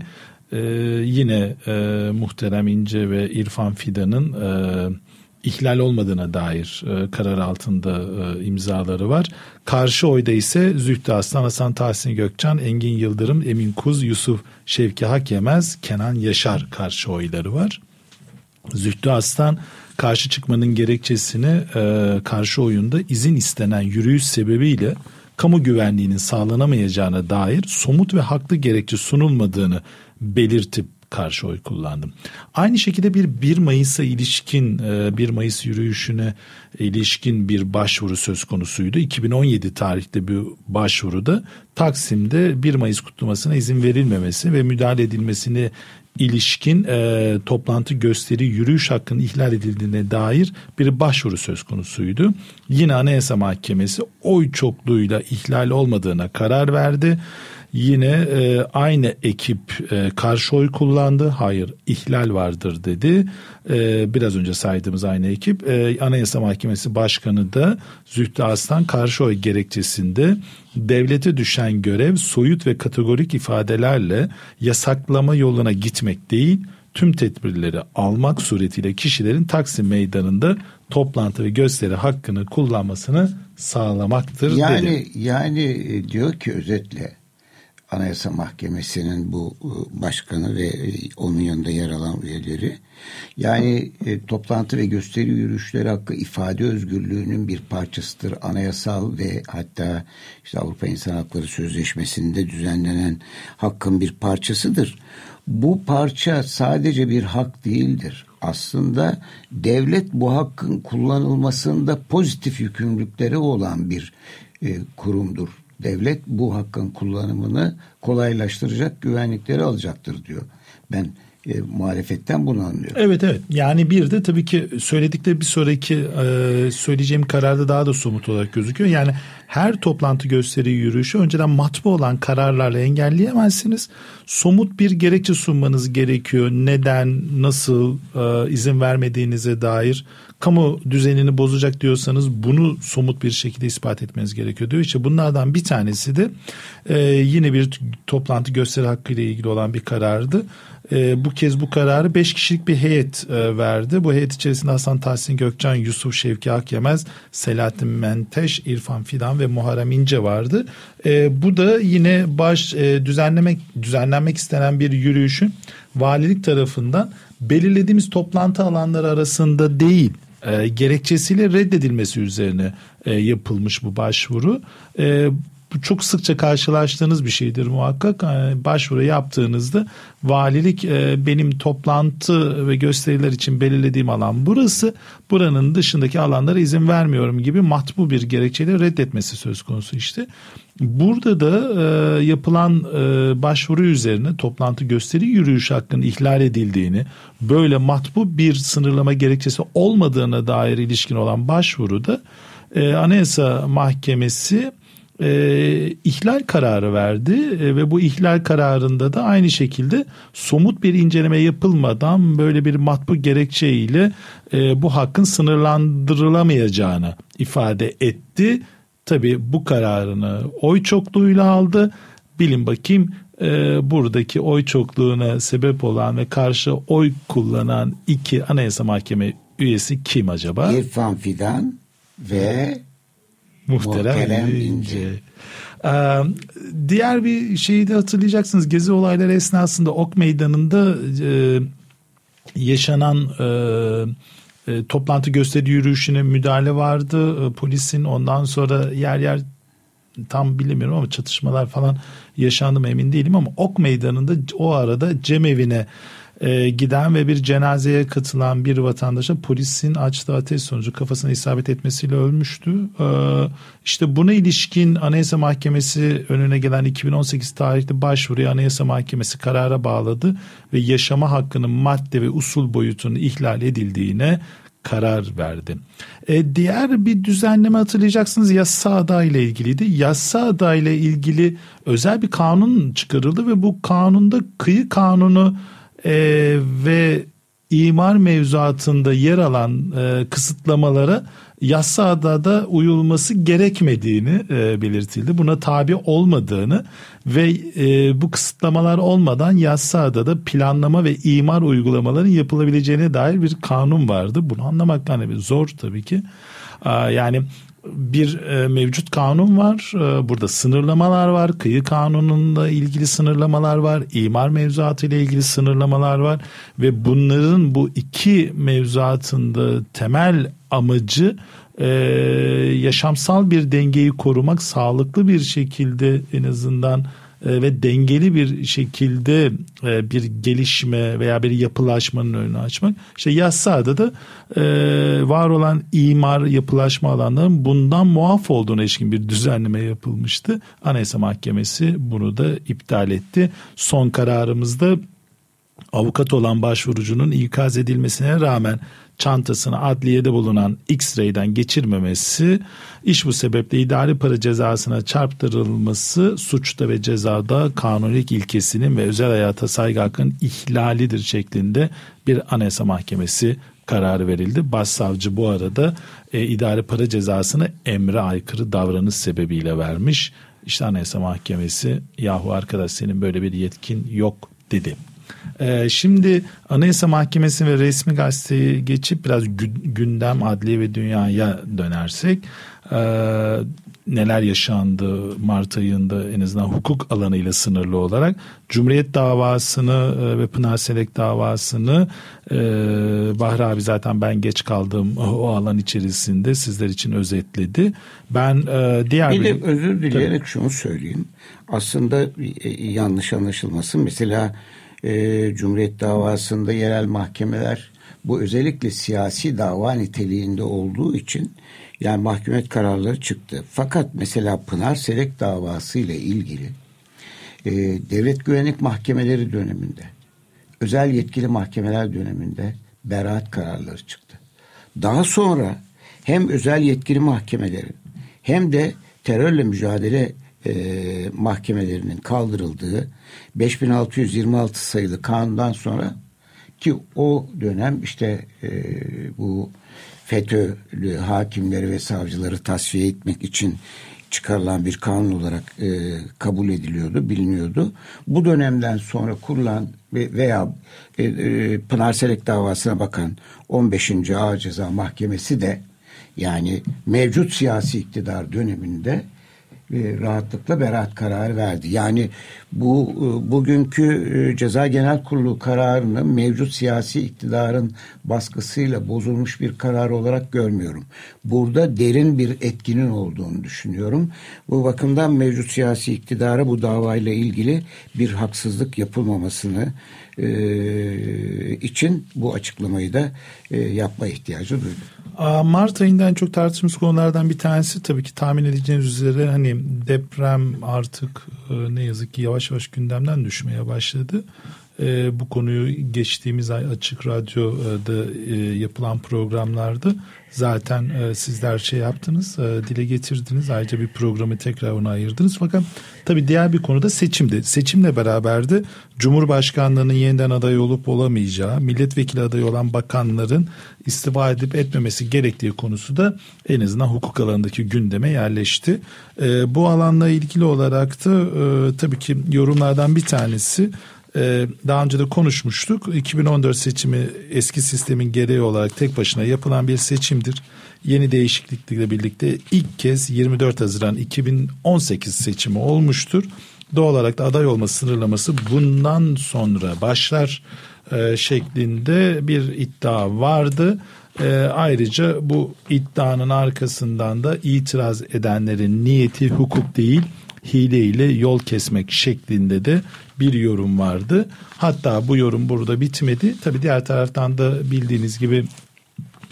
e, yine e, Muhterem İnce ve İrfan Fidan'ın e, ihlal olmadığına dair e, karar altında e, imzaları var. Karşı oyda ise Zühtü Aslan, Hasan Tahsin Gökçen, Engin Yıldırım, Emin Kuz, Yusuf Şevki Hakyemez, Kenan Yaşar karşı oyları var. Zühtü Aslan karşı çıkmanın gerekçesini e, karşı oyunda izin istenen yürüyüş sebebiyle kamu güvenliğinin sağlanamayacağına dair somut ve haklı gerekçe sunulmadığını belirtip karşı oy kullandım. Aynı şekilde bir 1 Mayıs'a ilişkin 1 Mayıs yürüyüşüne ilişkin bir başvuru söz konusuydu. 2017 tarihte bir başvuruda Taksim'de 1 Mayıs kutlamasına izin verilmemesi ve müdahale edilmesini ilişkin e, toplantı gösteri yürüyüş hakkının ihlal edildiğine dair bir başvuru söz konusuydu. Yine Anayasa Mahkemesi oy çokluğuyla ihlal olmadığına karar verdi. Yine e, aynı ekip e, karşı oy kullandı. Hayır ihlal vardır dedi. E, biraz önce saydığımız aynı ekip. E, Anayasa Mahkemesi Başkanı da Zühtü Aslan karşı oy gerekçesinde devlete düşen görev soyut ve kategorik ifadelerle yasaklama yoluna gitmek değil tüm tedbirleri almak suretiyle kişilerin Taksim Meydanı'nda toplantı ve gösteri hakkını kullanmasını sağlamaktır yani, dedi. Yani e, diyor ki özetle Anayasa Mahkemesi'nin bu e, başkanı ve e, onun yanında yer alan üyeleri yani e, toplantı ve gösteri yürüyüşleri hakkı ifade özgürlüğünün bir parçasıdır. Anayasal ve hatta işte Avrupa İnsan Hakları Sözleşmesi'nde düzenlenen hakkın bir parçasıdır. Bu parça sadece bir hak değildir. Aslında devlet bu hakkın kullanılmasında pozitif yükümlülükleri olan bir e, kurumdur devlet bu hakkın kullanımını kolaylaştıracak güvenlikleri alacaktır diyor. Ben e, muhalefetten bunu anlıyorum. Evet evet yani bir de tabii ki söyledikleri bir sonraki e, söyleyeceğim kararda daha da somut olarak gözüküyor. Yani her toplantı gösteri yürüyüşü önceden matbu olan kararlarla engelleyemezsiniz. Somut bir gerekçe sunmanız gerekiyor. Neden, nasıl e, izin vermediğinize dair kamu düzenini bozacak diyorsanız bunu somut bir şekilde ispat etmeniz gerekiyor diyor. İşte bunlardan bir tanesi de e, yine bir toplantı gösteri hakkı ile ilgili olan bir karardı. E, bu kez bu kararı 5 kişilik bir heyet e, verdi. Bu heyet içerisinde Hasan Tahsin Gökcan, Yusuf Şevki Akyemez, Selahattin Menteş, İrfan Fidan ve Muharrem İnce vardı. E, bu da yine baş e, düzenlemek düzenlenmek istenen bir yürüyüşün valilik tarafından belirlediğimiz toplantı alanları arasında değil e, gerekçesiyle reddedilmesi üzerine e, yapılmış bu başvuru. E, bu çok sıkça karşılaştığınız bir şeydir muhakkak. Yani başvuru yaptığınızda valilik e, benim toplantı ve gösteriler için belirlediğim alan burası. Buranın dışındaki alanlara izin vermiyorum gibi matbu bir gerekçeyle reddetmesi söz konusu işte. Burada da e, yapılan e, başvuru üzerine toplantı gösteri yürüyüş hakkının ihlal edildiğini, böyle matbu bir sınırlama gerekçesi olmadığına dair ilişkin olan başvuruda e, Anayasa Mahkemesi e, ihlal kararı verdi e, ve bu ihlal kararında da aynı şekilde somut bir inceleme yapılmadan böyle bir matbu gerekçeyle e, bu hakkın sınırlandırılamayacağını ifade etti. Tabi bu kararını oy çokluğuyla aldı. Bilin bakayım e, buradaki oy çokluğuna sebep olan ve karşı oy kullanan iki Anayasa Mahkeme üyesi kim acaba? İrfan Fidan ve Muhterem, Muhterem İnce. İnce. Ee, diğer bir şeyi de hatırlayacaksınız. Gezi olayları esnasında Ok Meydanı'nda e, yaşanan e, e, toplantı gösteri yürüyüşüne müdahale vardı. E, polisin ondan sonra yer yer tam bilemiyorum ama çatışmalar falan yaşandı mı emin değilim ama Ok Meydanı'nda o arada cemevine e, giden ve bir cenazeye katılan bir vatandaşa polisin açtığı ateş sonucu kafasına isabet etmesiyle ölmüştü. E, işte buna ilişkin Anayasa Mahkemesi önüne gelen 2018 tarihli başvuruyu Anayasa Mahkemesi karara bağladı ve yaşama hakkının madde ve usul boyutunun ihlal edildiğine karar verdi. E, diğer bir düzenleme hatırlayacaksınız yasa aday ile ilgiliydi. Yasa aday ile ilgili özel bir kanun çıkarıldı ve bu kanunda kıyı kanunu e, ve imar mevzuatında yer alan e, kısıtlamalara yasada da uyulması gerekmediğini e, belirtildi. Buna tabi olmadığını ve e, bu kısıtlamalar olmadan yasada da planlama ve imar uygulamaların yapılabileceğine dair bir kanun vardı. Bunu anlamak hani zor tabii ki. Yani bir e, mevcut kanun var. E, burada sınırlamalar var. Kıyı kanununda ilgili sınırlamalar var. İmar mevzuatı ile ilgili sınırlamalar var ve bunların bu iki mevzuatında temel amacı e, yaşamsal bir dengeyi korumak, sağlıklı bir şekilde en azından ve dengeli bir şekilde e, bir gelişme veya bir yapılaşmanın önünü açmak. İşte yasada da e, var olan imar yapılaşma alanlarının bundan muaf olduğuna ilişkin bir düzenleme yapılmıştı. Anayasa Mahkemesi bunu da iptal etti. Son kararımızda avukat olan başvurucunun ikaz edilmesine rağmen çantasını adliyede bulunan X-ray'den geçirmemesi, iş bu sebeple idari para cezasına çarptırılması suçta ve cezada kanunilik ilkesinin ve özel hayata saygı hakkının ihlalidir şeklinde bir anayasa mahkemesi kararı verildi. Başsavcı bu arada e, idari para cezasını emre aykırı davranış sebebiyle vermiş. İşte anayasa mahkemesi yahu arkadaş senin böyle bir yetkin yok dedi. Ee, şimdi Anayasa Mahkemesi ve resmi gazeteyi geçip biraz gündem adliye ve dünyaya dönersek e, neler yaşandı Mart ayında en azından hukuk alanıyla sınırlı olarak Cumhuriyet davasını e, ve Pınar Selek davasını e, Bahri abi zaten ben geç kaldım o alan içerisinde sizler için özetledi. Ben e, diğer bir, bir özür dileyerek tabii. şunu söyleyeyim. Aslında e, yanlış anlaşılmasın. Mesela e, Cumhuriyet davasında yerel mahkemeler bu özellikle siyasi dava niteliğinde olduğu için yani mahkemet kararları çıktı. Fakat mesela Pınar Selek davası ile ilgili e, devlet güvenlik mahkemeleri döneminde özel yetkili mahkemeler döneminde beraat kararları çıktı. Daha sonra hem özel yetkili mahkemelerin hem de terörle mücadele e, mahkemelerinin kaldırıldığı 5626 sayılı kanundan sonra ki o dönem işte e, bu FETÖ'lü hakimleri ve savcıları tasfiye etmek için çıkarılan bir kanun olarak e, kabul ediliyordu, biliniyordu. Bu dönemden sonra kurulan veya e, e, Pınar Selek davasına bakan 15. Ağır Ceza Mahkemesi de yani mevcut siyasi iktidar döneminde e, rahatlıkla beraat kararı verdi. Yani bu e, bugünkü e, Ceza Genel Kurulu kararını mevcut siyasi iktidarın baskısıyla bozulmuş bir karar olarak görmüyorum. Burada derin bir etkinin olduğunu düşünüyorum. Bu bakımdan mevcut siyasi iktidara bu davayla ilgili bir haksızlık yapılmamasını için bu açıklamayı da yapma ihtiyacı duydum. Mart ayından çok tartışmış konulardan bir tanesi tabii ki tahmin edeceğiniz üzere hani deprem artık e, ne yazık ki yavaş yavaş gündemden düşmeye başladı. E, bu konuyu geçtiğimiz ay Açık Radyo'da e, yapılan programlarda zaten e, sizler şey yaptınız, e, dile getirdiniz. Ayrıca bir programı tekrar ona ayırdınız. Fakat tabii diğer bir konuda seçimdi. Seçimle beraber de Cumhurbaşkanlığının yeniden aday olup olamayacağı, milletvekili adayı olan bakanların istifa edip etmemesi gerektiği konusu da en azından hukuk alanındaki gündeme yerleşti. E, bu alanla ilgili olarak da e, tabii ki yorumlardan bir tanesi daha önce de konuşmuştuk. 2014 seçimi eski sistemin gereği olarak tek başına yapılan bir seçimdir. Yeni değişiklikle birlikte ilk kez 24 Haziran 2018 seçimi olmuştur. Doğal olarak da aday olma sınırlaması bundan sonra başlar e, şeklinde bir iddia vardı. E, ayrıca bu iddianın arkasından da itiraz edenlerin niyeti hukuk değil hile ile yol kesmek şeklinde de bir yorum vardı. Hatta bu yorum burada bitmedi. Tabii diğer taraftan da bildiğiniz gibi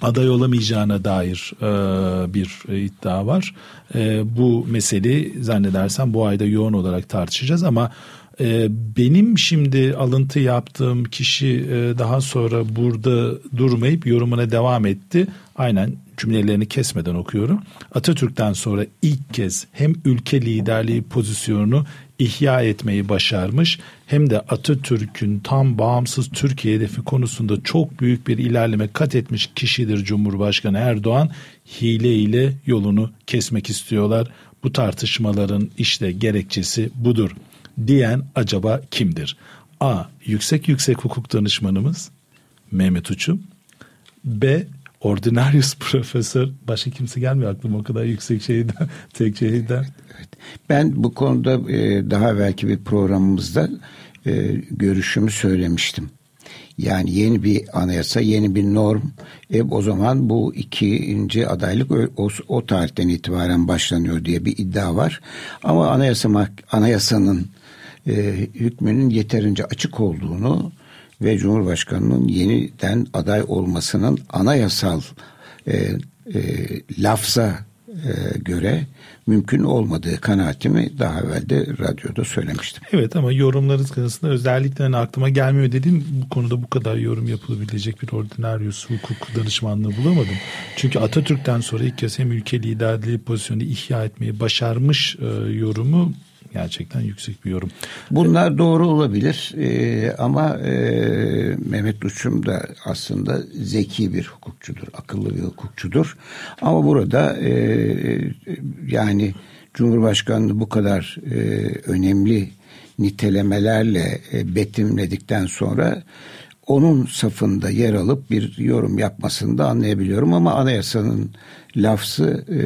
aday olamayacağına dair e, bir iddia var. E, bu meseleyi zannedersem bu ayda yoğun olarak tartışacağız ama e, benim şimdi alıntı yaptığım kişi e, daha sonra burada durmayıp yorumuna devam etti. Aynen cümlelerini kesmeden okuyorum. Atatürk'ten sonra ilk kez hem ülke liderliği pozisyonunu ihya etmeyi başarmış hem de Atatürk'ün tam bağımsız Türkiye hedefi konusunda çok büyük bir ilerleme kat etmiş kişidir Cumhurbaşkanı Erdoğan. Hile ile yolunu kesmek istiyorlar. Bu tartışmaların işte gerekçesi budur diyen acaba kimdir? A. Yüksek yüksek hukuk danışmanımız Mehmet Uçum. B. Ordinarius profesör başka kimse gelmiyor aklıma o kadar yüksek şeyden tek şeyden. Evet. Ben bu konuda e, daha belki bir programımızda e, görüşümü söylemiştim. Yani yeni bir anayasa, yeni bir norm. E, o zaman bu ikinci adaylık o, o tarihten itibaren başlanıyor diye bir iddia var. Ama anayasa anayasanın e, hükmünün yeterince açık olduğunu ve Cumhurbaşkanı'nın yeniden aday olmasının anayasal e, e, lafza e, göre mümkün olmadığı kanaatimi daha evvel de radyoda söylemiştim. Evet ama yorumlarınız karşısında özellikle hani aklıma gelmiyor dediğim bu konuda bu kadar yorum yapılabilecek bir ordinaryus hukuk danışmanlığı bulamadım. Çünkü Atatürk'ten sonra ilk kez hem ülke liderliği pozisyonu ihya etmeyi başarmış e, yorumu gerçekten yüksek bir yorum. Bunlar doğru olabilir e, ama e, Mehmet Uçum da aslında zeki bir hukukçudur, akıllı bir hukukçudur. Ama burada e, yani Cumhurbaşkanlığı bu kadar e, önemli nitelemelerle e, betimledikten sonra onun safında yer alıp bir yorum yapmasını da anlayabiliyorum ama anayasanın lafzı e,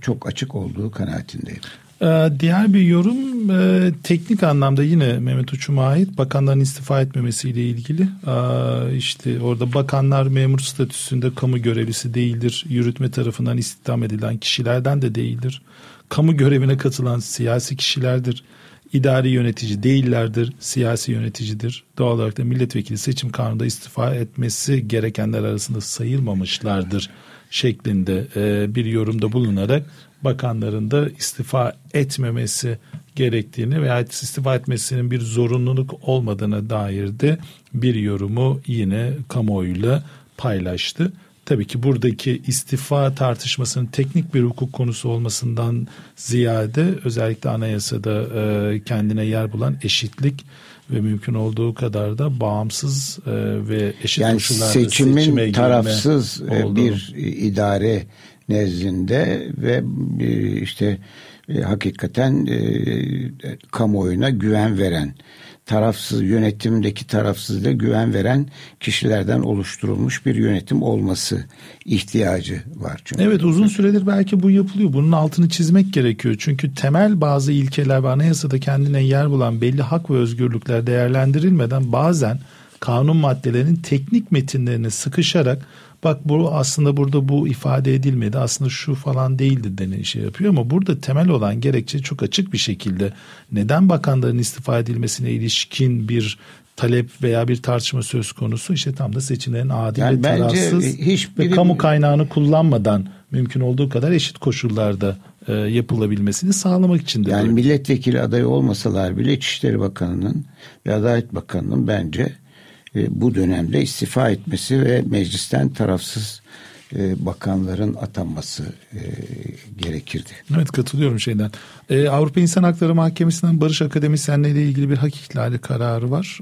çok açık olduğu kanaatindeyim. Ee, diğer bir yorum e, teknik anlamda yine Mehmet Uçum'a ait bakanların istifa etmemesiyle ilgili. Ee, işte orada bakanlar memur statüsünde kamu görevlisi değildir. Yürütme tarafından istihdam edilen kişilerden de değildir. Kamu görevine katılan siyasi kişilerdir. İdari yönetici değillerdir, siyasi yöneticidir. Doğal olarak da milletvekili seçim kanunda istifa etmesi gerekenler arasında sayılmamışlardır şeklinde e, bir yorumda bulunarak bakanların da istifa etmemesi gerektiğini veya istifa etmesinin bir zorunluluk olmadığına dair de bir yorumu yine kamuoyuyla paylaştı. Tabii ki buradaki istifa tartışmasının teknik bir hukuk konusu olmasından ziyade özellikle anayasada e, kendine yer bulan eşitlik ve mümkün olduğu kadar da bağımsız e, ve eşit yani koşullarda seçimin tarafsız e, bir idare nezdinde ve e, işte e, hakikaten e, kamuoyuna güven veren tarafsız yönetimdeki tarafsızlığa güven veren kişilerden oluşturulmuş bir yönetim olması ihtiyacı var. Çünkü. Evet uzun süredir belki bu yapılıyor. Bunun altını çizmek gerekiyor. Çünkü temel bazı ilkeler ve anayasada kendine yer bulan belli hak ve özgürlükler değerlendirilmeden bazen kanun maddelerinin teknik metinlerine sıkışarak bak bu aslında burada bu ifade edilmedi aslında şu falan değildi denen şey yapıyor ama burada temel olan gerekçe çok açık bir şekilde neden bakanların istifa edilmesine ilişkin bir talep veya bir tartışma söz konusu işte tam da seçimlerin adil yani ve tarafsız hiçbiri... ve kamu kaynağını kullanmadan mümkün olduğu kadar eşit koşullarda e, yapılabilmesini sağlamak için de. Yani böyle. milletvekili adayı olmasalar bile İçişleri Bakanı'nın ve Adalet Bakanı'nın bence e, bu dönemde istifa etmesi ve meclisten tarafsız e, bakanların atanması e, gerekirdi. Evet katılıyorum şeyden. Avrupa İnsan Hakları Mahkemesi'nden Barış Akademisyenle ilgili bir hak kararı var.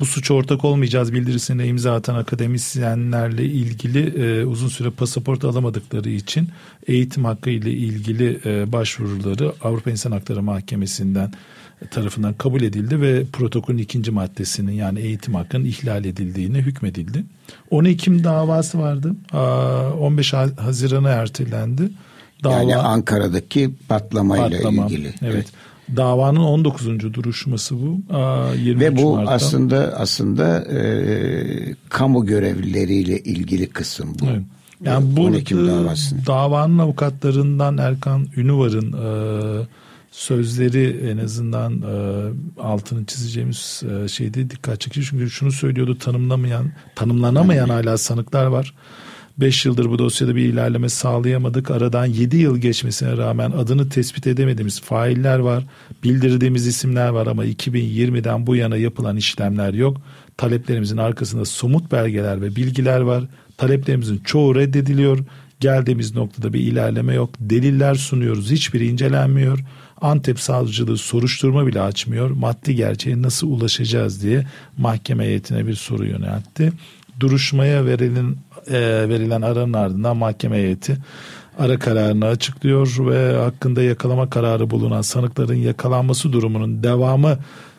Bu suça ortak olmayacağız bildirisine imza atan akademisyenlerle ilgili e, uzun süre pasaport alamadıkları için eğitim hakkı ile ilgili e, başvuruları Avrupa İnsan Hakları Mahkemesi'nden tarafından kabul edildi ve protokolün ikinci maddesinin yani eğitim hakkının ihlal edildiğine hükmedildi. 10 Ekim davası vardı. 15 Haziran'a ertelendi. Dava, yani Ankara'daki patlamayla patlama, ilgili. Evet. evet. Davanın 19. duruşması bu. 23 Ve bu Mart'ta. aslında aslında e, kamu görevlileriyle ilgili kısım bu. Evet. Yani bu davanın avukatlarından Erkan Ünüvar'ın e, sözleri en azından e, altını çizeceğimiz e, şeyde dikkat çekici. Çünkü şunu söylüyordu tanımlamayan, tanımlanamayan hala sanıklar var. 5 yıldır bu dosyada bir ilerleme sağlayamadık. Aradan 7 yıl geçmesine rağmen adını tespit edemediğimiz failler var. Bildirdiğimiz isimler var ama 2020'den bu yana yapılan işlemler yok. Taleplerimizin arkasında somut belgeler ve bilgiler var. Taleplerimizin çoğu reddediliyor. Geldiğimiz noktada bir ilerleme yok. Deliller sunuyoruz. Hiçbiri incelenmiyor. Antep savcılığı soruşturma bile açmıyor. Maddi gerçeğe nasıl ulaşacağız diye mahkeme heyetine bir soru yöneltti. Duruşmaya verilen e, verilen aranın ardından mahkeme heyeti ara kararını açıklıyor ve hakkında yakalama kararı bulunan sanıkların yakalanması durumunun devamı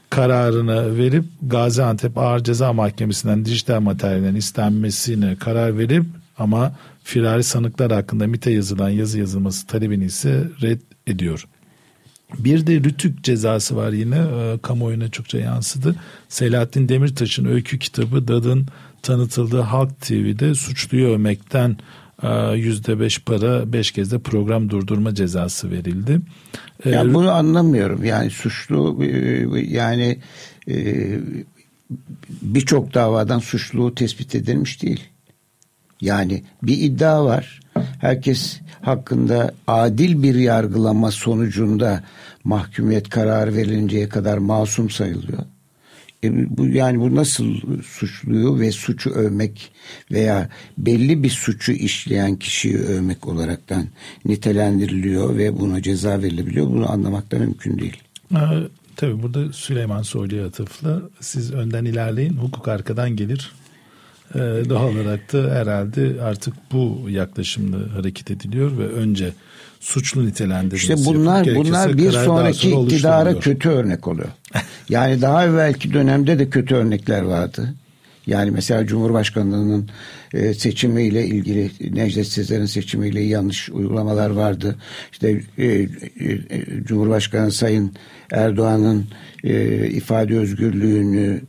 kararını verip Gaziantep Ağır Ceza Mahkemesi'nden dijital materyallerin istenmesine karar verip ama firari sanıklar hakkında MIT'e yazılan yazı yazılması talebini ise red ediyor. Bir de Rütük cezası var yine e, kamuoyuna çokça yansıdı. Selahattin Demirtaş'ın öykü kitabı Dad'ın tanıtıldığı Halk TV'de suçluyu övmekten yüzde beş para beş kez de program durdurma cezası verildi. Ee, bunu anlamıyorum. Yani suçlu yani birçok davadan suçluluğu tespit edilmiş değil. Yani bir iddia var. Herkes hakkında adil bir yargılama sonucunda mahkumiyet kararı verilinceye kadar masum sayılıyor. E, bu yani bu nasıl suçluyu ve suçu övmek veya belli bir suçu işleyen kişiyi övmek olaraktan nitelendiriliyor ve buna ceza verilebiliyor. Bunu anlamak da mümkün değil. Ee, tabii burada Süleyman Soylu'ya atıflı. Siz önden ilerleyin, hukuk arkadan gelir. Ee, doğal olarak da herhalde artık bu yaklaşımla hareket ediliyor ve önce suçlu nitelendirilmesi. İşte bunlar bunlar bir sonraki iktidara kötü örnek oluyor. yani daha evvelki dönemde de kötü örnekler vardı. Yani mesela Cumhurbaşkanlığının e, seçimiyle ilgili Necdet Sezer'in seçimiyle yanlış uygulamalar vardı. İşte e, e, Cumhurbaşkanı Sayın Erdoğan'ın ifade özgürlüğünü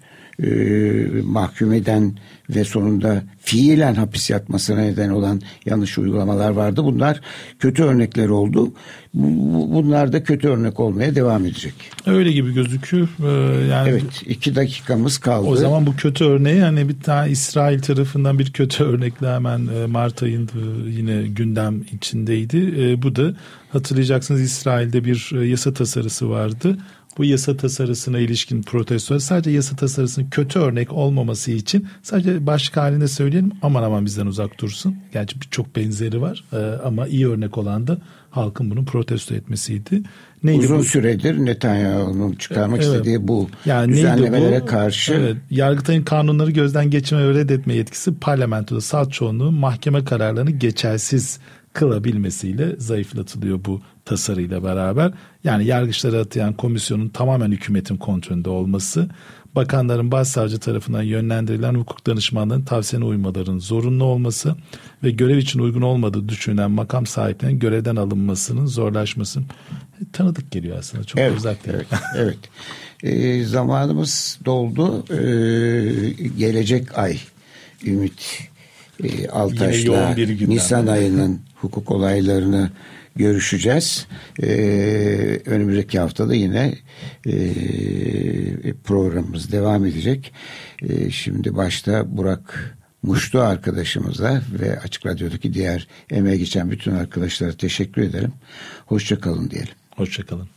mahkum eden ve sonunda fiilen hapis yatmasına neden olan yanlış uygulamalar vardı. Bunlar kötü örnekler oldu. Bunlar da kötü örnek olmaya devam edecek. Öyle gibi gözüküyor. Ee, yani evet iki dakikamız kaldı. O zaman bu kötü örneği hani bir tane İsrail tarafından bir kötü örnekle hemen e, Mart ayında yine gündem içindeydi. E, bu da hatırlayacaksınız İsrail'de bir e, yasa tasarısı vardı bu yasa tasarısına ilişkin protestolar sadece yasa tasarısının kötü örnek olmaması için sadece başlık halinde söyleyelim aman aman bizden uzak dursun. Gerçi birçok benzeri var ee, ama iyi örnek olan da halkın bunu protesto etmesiydi. Neydi Uzun bu? süredir Netanyahu'nun çıkarmak evet. istediği bu yani düzenlemelere bu? karşı. Evet, Yargıtay'ın kanunları gözden geçirme ve reddetme yetkisi parlamentoda salt çoğunluğun mahkeme kararlarını geçersiz kılabilmesiyle zayıflatılıyor bu tasarıyla beraber. Yani yargıçları atayan komisyonun tamamen hükümetin kontrolünde olması, bakanların başsavcı tarafından yönlendirilen hukuk danışmanlarının tavsiyene uymalarının zorunlu olması ve görev için uygun olmadığı düşünülen makam sahiplerinin görevden alınmasının zorlaşması tanıdık geliyor aslında çok evet, uzak değil. Evet, evet. Ee, zamanımız doldu. Ee, gelecek ay Ümit e, Altaş'la Nisan ayının hukuk olaylarını görüşeceğiz. Ee, önümüzdeki haftada yine e, programımız devam edecek. E, şimdi başta Burak Muştu arkadaşımıza ve Açık Radyo'daki diğer emeğe geçen bütün arkadaşlara teşekkür ederim. Hoşçakalın diyelim. Hoşçakalın.